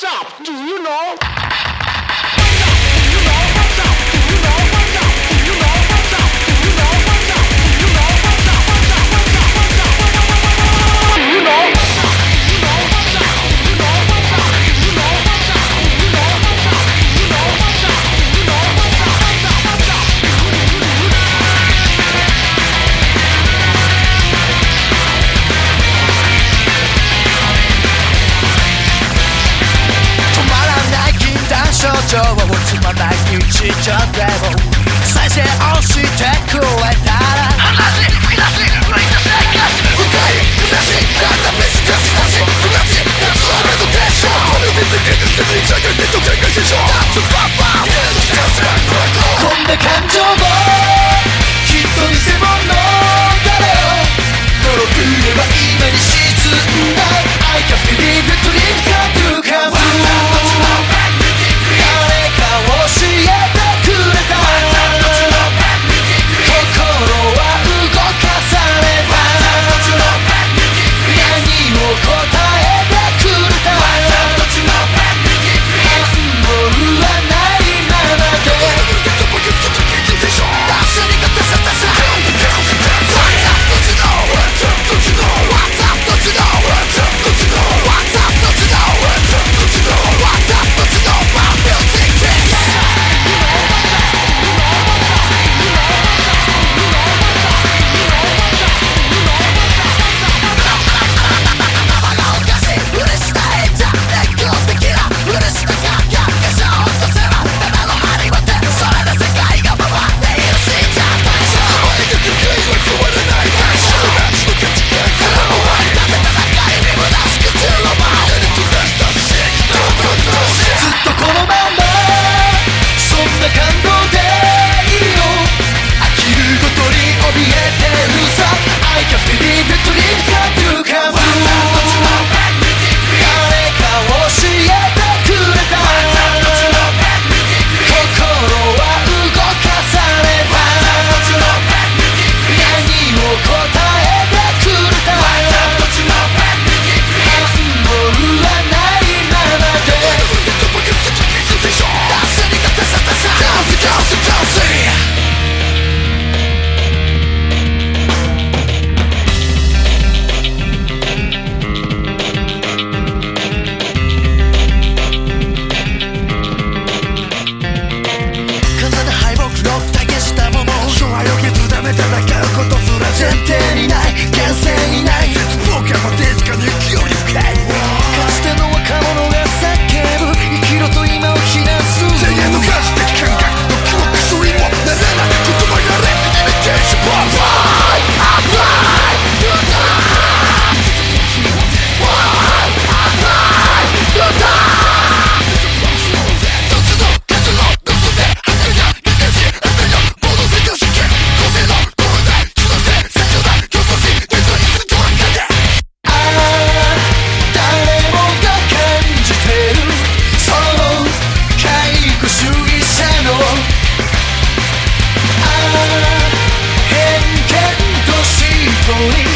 What's up? Do you know? 日常でも再生をしてくれたら話吹き出し浮いた生活深い虚しい体見つかし欲しい不なし夏はレノテーションこの水気絶に着いて時計が師匠 slowly